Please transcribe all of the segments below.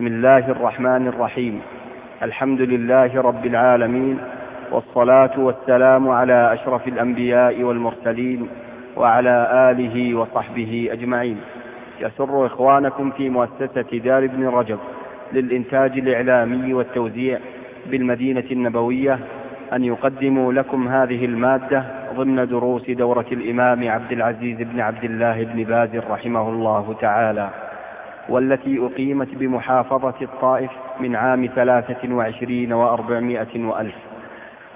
بسم الله الرحمن الرحيم. الحمد لله رب العالمين والصلاة والسلام على أشرف الأنبياء والمرسلين وعلى آله وصحبه أجمعين. يسر إخوانكم في مؤسسة دار ابن رجب للإنتاج الإعلامي والتوزيع بالمدينة النبوية أن يقدموا لكم هذه المادة ضمن دروس دورة الإمام عبد العزيز بن عبد الله بن باز رحمه الله تعالى. والتي أقيمت بمحافظة الطائف من عام ثلاثة وعشرين وأربعمائة وألف.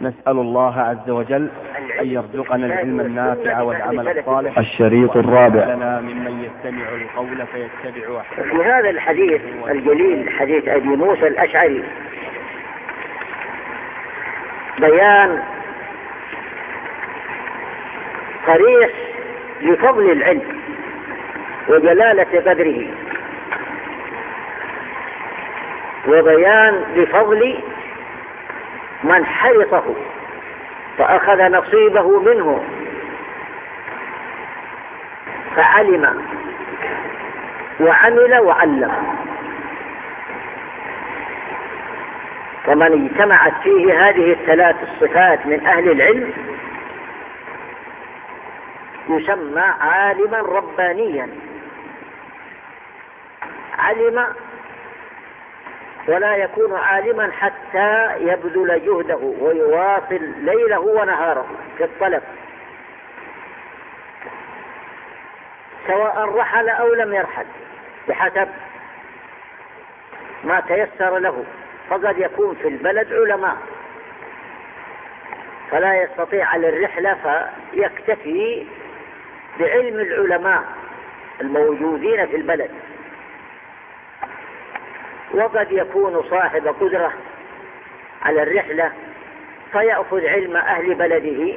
نسأل الله عز وجل أن يرزقنا العلم النافع والعمل الصالح. الشريط الرابع. لنا ممن يستمع القول فيتبع أحسنه. في هذا الحديث الجليل حديث أبي موسى الأشعري بيان صريح لفضل العلم وجلالة قدره. وبيان لفضل من حرصه فأخذ نصيبه منه فعلم وعمل وعلم. ومن اجتمعت فيه هذه الثلاث الصفات من أهل العلم يسمى عالما ربانيا. علم ولا يكون عالما حتى يبذل جهده ويواصل ليله ونهاره في الطلب. سواء رحل أو لم يرحل بحسب ما تيسر له. فقد يكون في البلد علماء. فلا يستطيع على الرحلة فيكتفي بعلم العلماء الموجودين في البلد. وقد يكون صاحب قدرة على الرحلة فيأخذ علم أهل بلده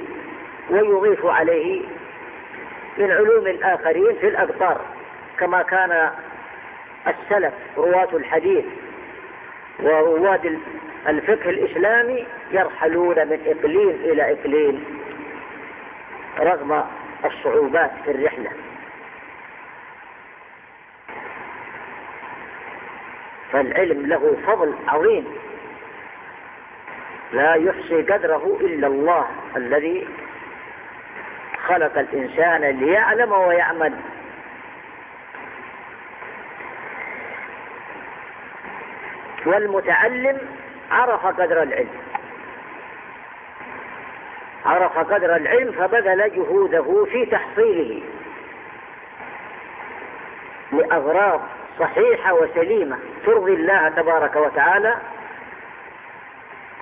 ويضيف عليه من علوم الآخرين في الأقطار كما كان السلف رواة الحديث ورواد الفقه الإسلامي يرحلون من إقليم إلى إقليم رغم الصعوبات في الرحلة. فالعلم له فضل عظيم. لا يحصي قدره إلا الله الذي خلق الإنسان ليعلم ويعمل. والمتعلم عرف قدر العلم. عرف قدر العلم فبذل جهوده في تحصيله. لأغراض صحيحة وسليمة ترضي الله تبارك وتعالى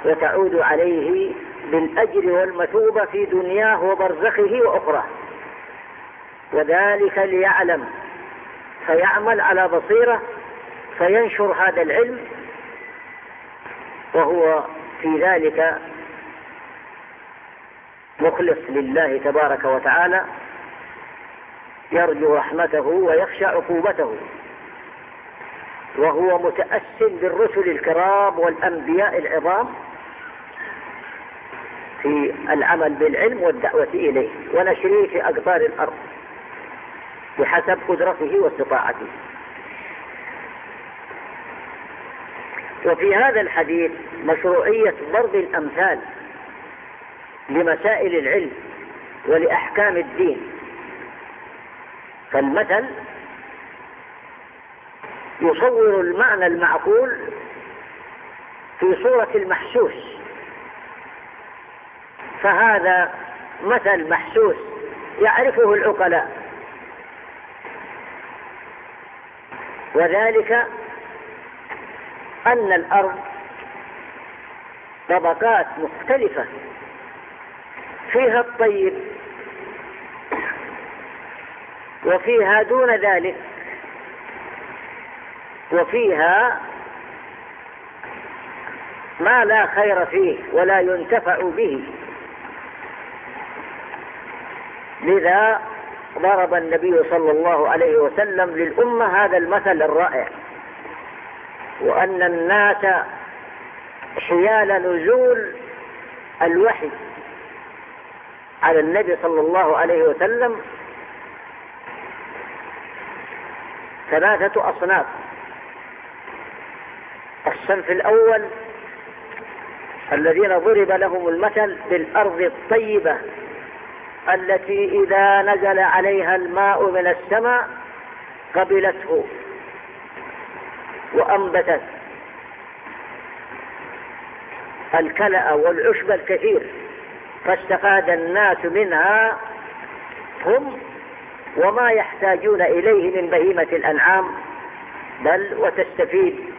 وتعود عليه بالأجر والمثوبة في دنياه وبرزخه وأخراه وذلك ليعلم فيعمل على بصيرة فينشر هذا العلم وهو في ذلك مخلص لله تبارك وتعالى يرجو رحمته ويخشى عقوبته. وهو متأس بالرسل الكرام والأنبياء العظام في العمل بالعلم والدعوة إليه ونشره في أقطار الأرض بحسب قدرته واستطاعته. وفي هذا الحديث مشروعية ضرب الأمثال لمسائل العلم ولأحكام الدين. فالمثل يصور المعنى المعقول في صورة المحسوس. فهذا مثل محسوس يعرفه العقلاء. وذلك أن الأرض طبقات مختلفة. فيها الطيب وفيها دون ذلك وفيها ما لا خير فيه ولا ينتفع به. لذا ضرب النبي صلى الله عليه وسلم للأمة هذا المثل الرائع. وأن الناس حيال نزول الوحي على النبي صلى الله عليه وسلم ثلاثة أصناف. الصنف الأول الذين ضرب لهم المثل بالأرض الطيبة التي إذا نزل عليها الماء من السماء قبلته وأنبتت الكلأ والعشب الكثير فاستفاد الناس منها هم وما يحتاجون إليه من بهيمة الأنعام بل وتستفيد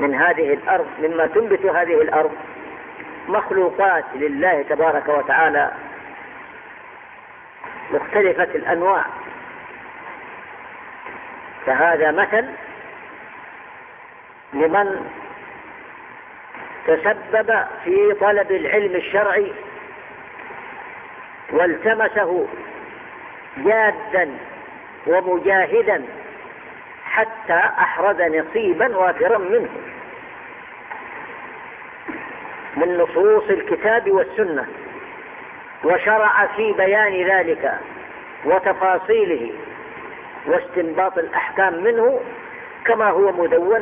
من هذه الأرض مما تنبت هذه الأرض. مخلوقات لله تبارك وتعالى مختلفة الأنواع. فهذا مثل لمن تسبب في طلب العلم الشرعي والتمسه جادا ومجاهدا حتى أحرز نصيبا وافرا منه. من نصوص الكتاب والسنة. وشرع في بيان ذلك وتفاصيله واستنباط الأحكام منه كما هو مدون